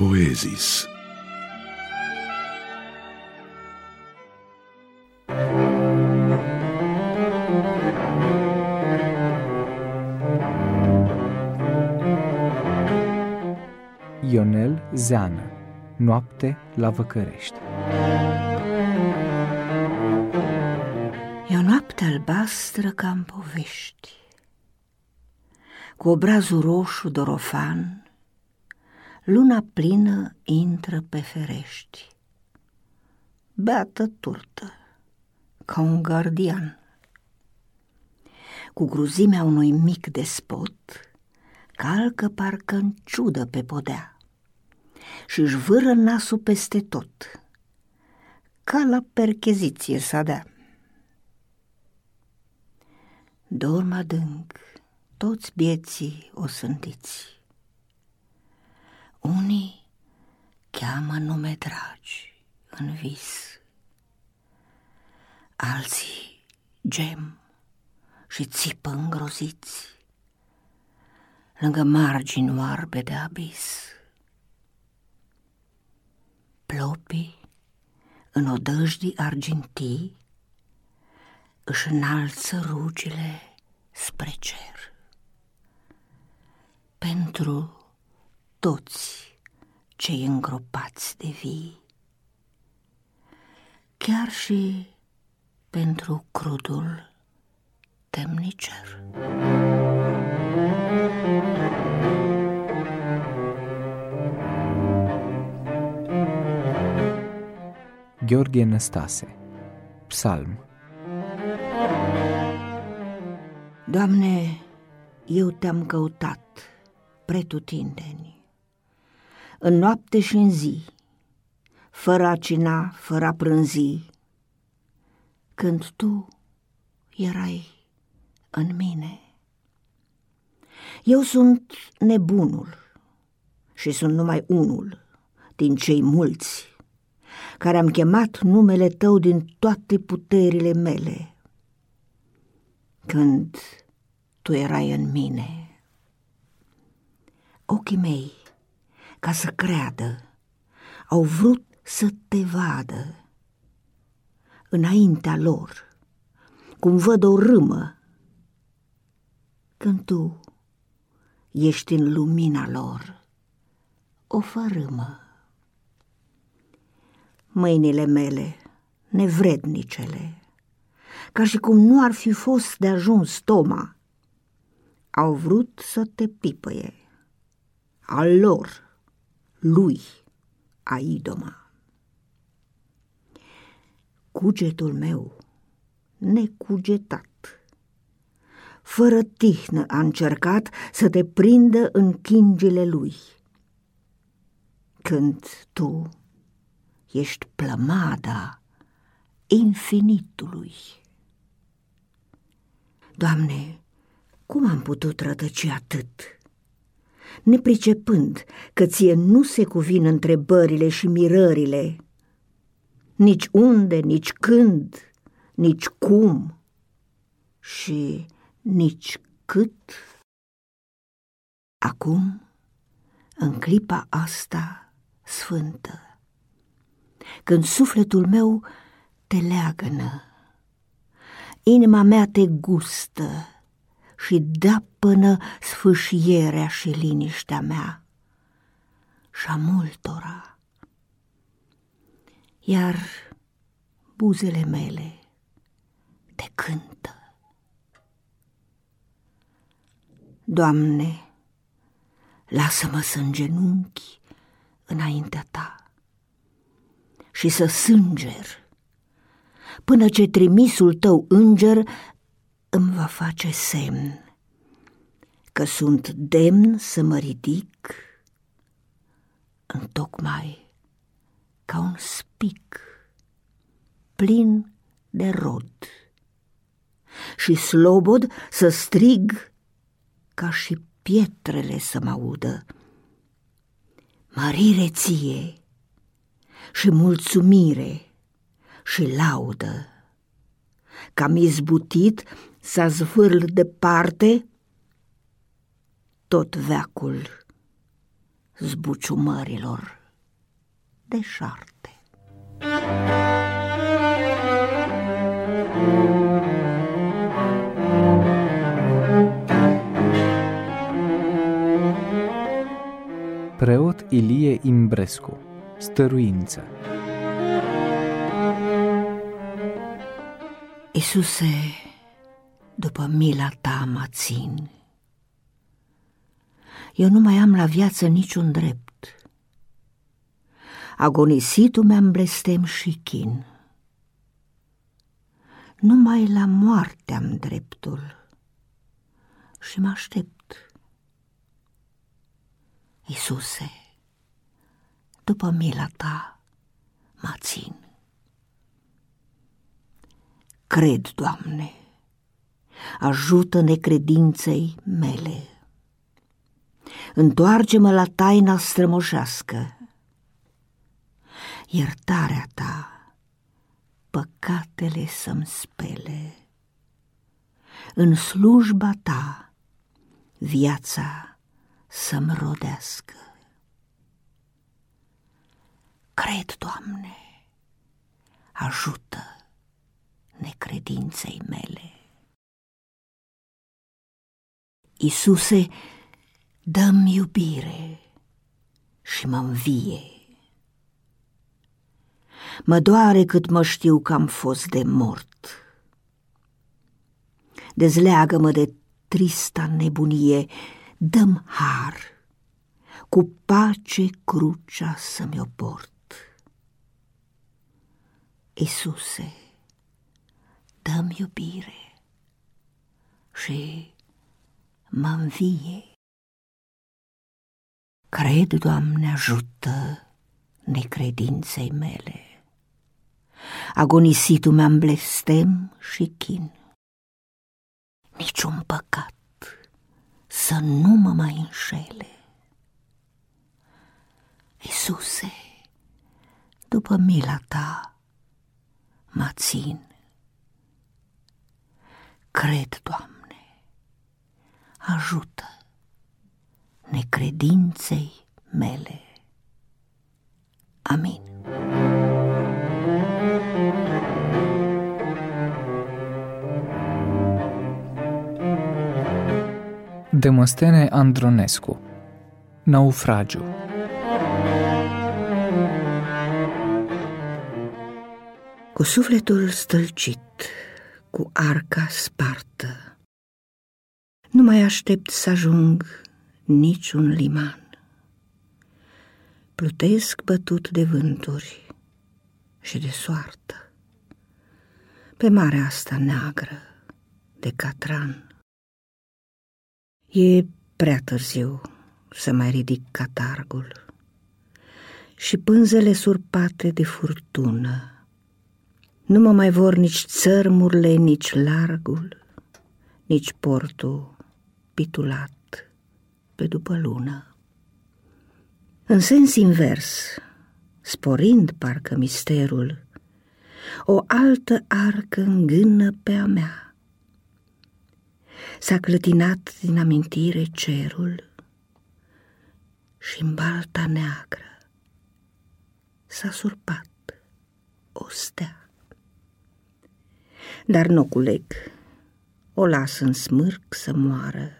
Poezis. Ionel Zeană Noapte la Văcărești E o noapte albastră ca în povești, Cu obrazul roșu dorofan, Luna plină intră pe ferești, Beată turtă, ca un gardian. Cu gruzimea unui mic despot, Calcă parcă în ciudă pe podea Și-și vâră nasul peste tot, Ca la percheziție să dea. Dorm adânc, toți bieții o sântiți. Unii cheamă nume dragi în vis, alții gem și țipă îngroziți lângă margini oarbe de abis. Plopii în odăjdii argintii își înalță rugile spre cer. Pentru toți cei îngropați de vii, chiar și pentru crudul temnicer. Gheorghe Năstase Psalm. Doamne, eu te-am căutat pretutindeni, în noapte și în zi, fără a cina, fără a prânzi, când Tu erai în mine. Eu sunt nebunul și sunt numai unul din cei mulți care am chemat numele Tău din toate puterile mele, când Tu erai în mine. Ochii mei, ca să creadă, au vrut să te vadă înaintea lor, cum văd o râmă, când tu ești în lumina lor, o fărâmă. Mâinile mele, nevrednicele, ca și cum nu ar fi fost de ajuns toma, au vrut să te pipăie, al lor, lui, a idoma. Cugetul meu, necugetat, fără tihnă a încercat să te prindă în chingile lui. Când tu ești plămada infinitului. Doamne, cum am putut rătăci atât? Nepricepând că ție nu se cuvin întrebările și mirările, nici unde, nici când, nici cum și nici cât. Acum, în clipa asta sfântă, când sufletul meu te leagănă, inima mea te gustă și dă până sfâșierea și liniștea mea și a multora. Iar buzele mele te cântă. Doamne, lasă-mă să îngenunchi înaintea Ta și să sânger până ce trimisul Tău înger îmi va face semn că sunt demn să mă ridic în tocmai ca un spic plin de rod și slobod să strig ca și pietrele să mă audă. Mărire ție și mulțumire și laudă, Cam izbutit să zvârl departe tot veacul zbuciumărilor deșarte. Preot Ilie Imbrescu Stăruință Isuse, după mila ta mă țin. Eu nu mai am la viață niciun drept. Agonisitul mi-am blestem și chin. Numai la moarte am dreptul și mă aștept. Isuse, după mila ta mă țin. Cred, Doamne, ajută necredinței mele. Întoarce-mă la taina strămoșească. Iertarea ta, păcatele să-mi spele. În slujba ta, viața să-mi rodească. Cred, Doamne, ajută necredinței mele. Isuse, dăm iubire și mă învie. Mă doare cât mă știu că am fost de mort. Dezleagă-mă de trista nebunie, dăm har, cu pace crucea să-mi o port. Isuse, dăm iubire și mă învie. Cred, Doamne, ajută necredinței mele. Agonisitul mi-am blestem și chin. Niciun păcat să nu mă mai înșele. Iisuse, după mila ta mă țin. Cred, Doamne, ajută necredinței mele. Amin. Demostene Andronescu Naufragiu Cu sufletul stălcit, cu arca spartă, nu mai aștept să ajung niciun liman. Plutesc bătut de vânturi și de soartă, pe marea asta neagră de catran. E prea târziu să mai ridic catargul și pânzele surpate de furtună. Nu mă mai vor nici țărmurile, nici largul, nici portul pitulat pe după lună. În sens invers, sporind parcă misterul, o altă arcă îngână pe a mea. S-a clătinat din amintire cerul și în balta neagră s-a surpat o stea. Dar nu culeg, o las în smârc să moară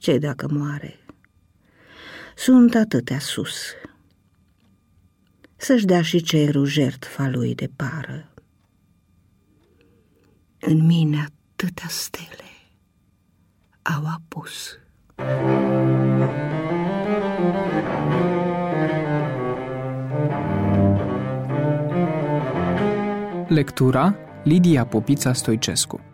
ce dacă moare? Sunt atâtea sus. Să-și dea și cerul jertfa lui de pară. În mine atâtea stele au apus. Lectura Lidia Popița Stoicescu